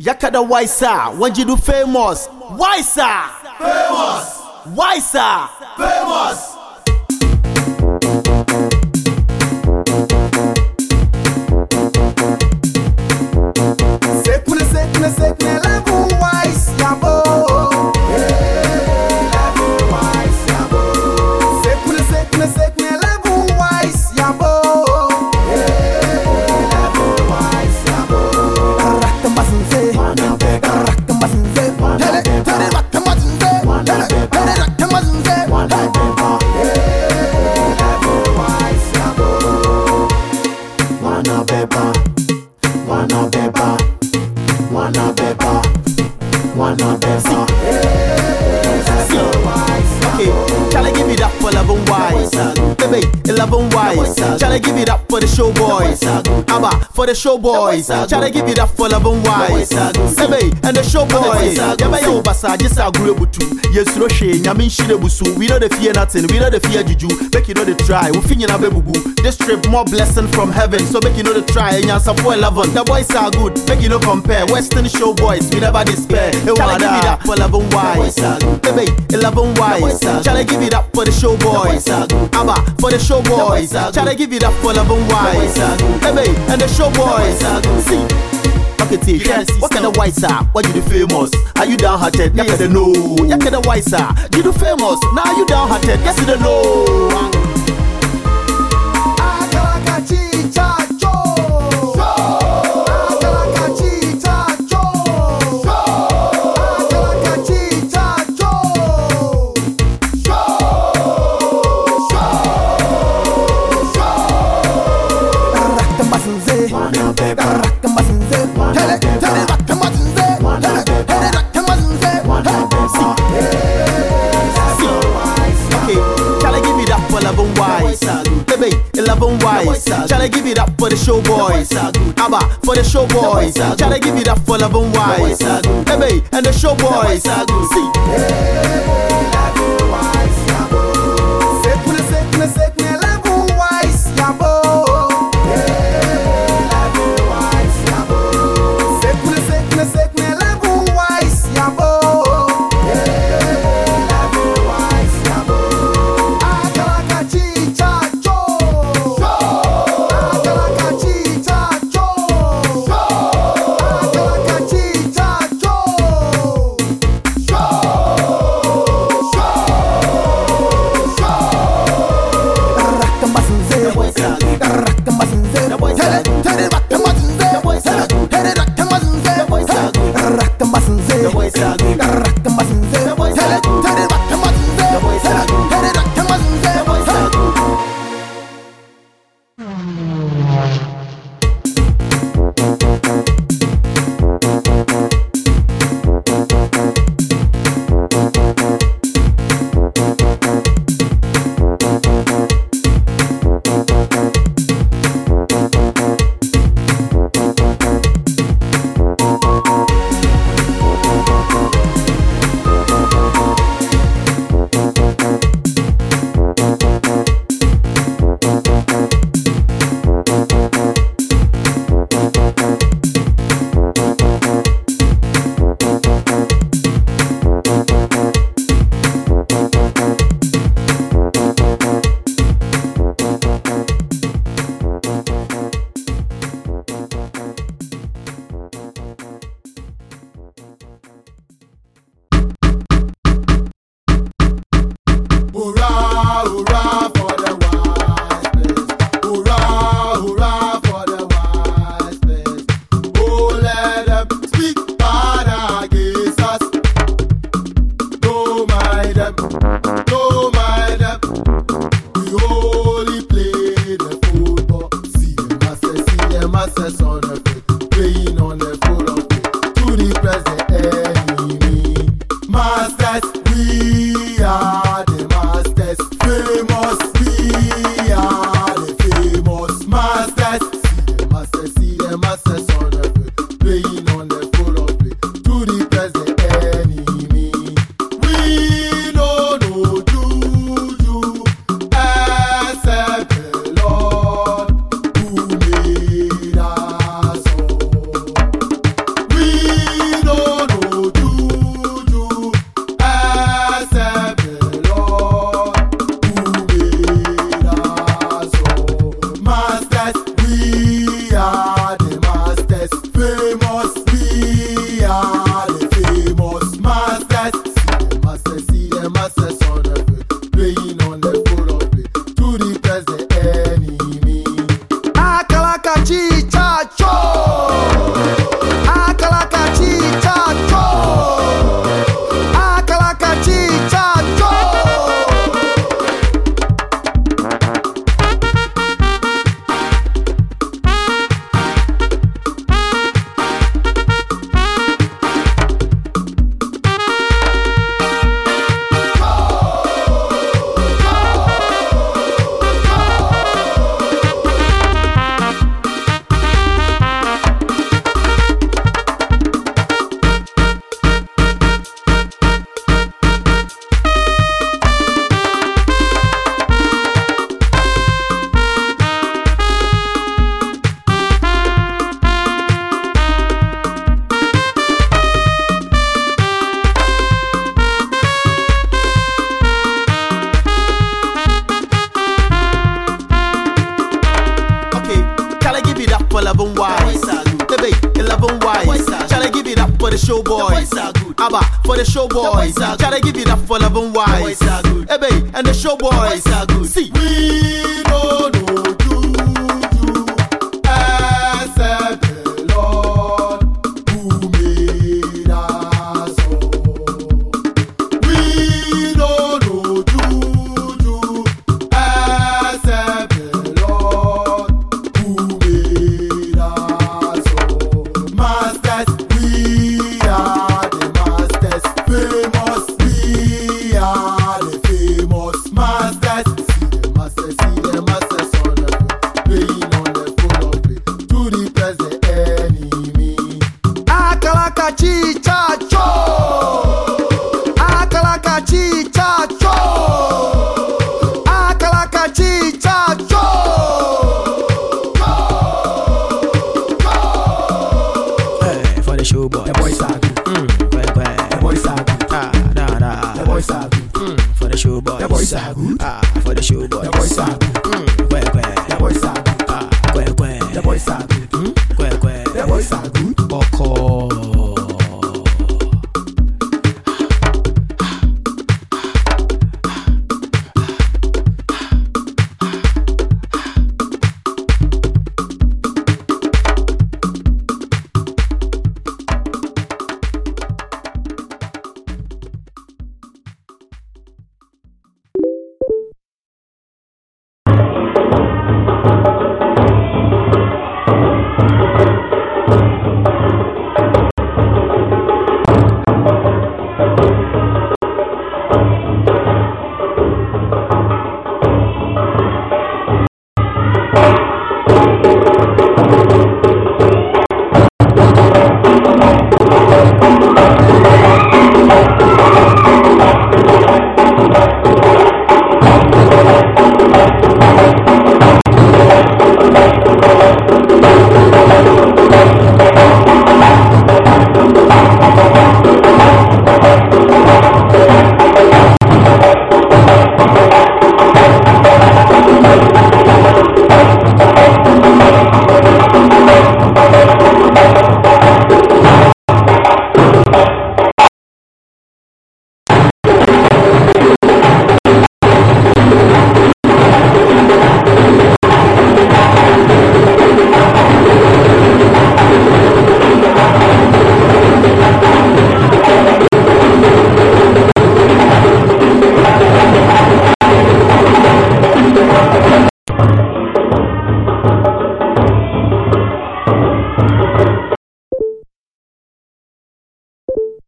Yakada Waisa, when you do famous. Waisa! Famous! Waisa! Famous! Hele. Love and wise. Shall I give it up for the show boys? Abba, for the show boys. Shall I give it up for love and wise? Baby, and the show boys. Yaba yo basa, just a group butu. Yes, Roche, Yamin Shide Busu. We know the fear nothing, we know the fear juju. Make you know the try. We fin na bebugu. This trip more blessing from heaven. So make you know the try. And yan support 11. The boys are good. Make you know compare. Western show boys, we never despair. Shall I give it up for love and wise? Baby, 11 wise. Shall I give it up for the show boys? Abba, for the show boys. Shall I give it up for love and wise? Baby, and the show boys. See. It. Yes, what kind of wise are? What you do famous? Are you downhearted? Yes, you know. You kind of wise are? You do famous? Now you downhearted? Yes, you don't know. 11 wise. Baby, 11 wise. Shall I give it up for the show boys? Abba, for the show boys. Shall I give it up for 11 wise? Baby, and the show boys. See. Abba for the show boys. The boys Gotta give it up for love and wise. The boys are good. Hey, babe, and the show boys. The boys are good. See, we know.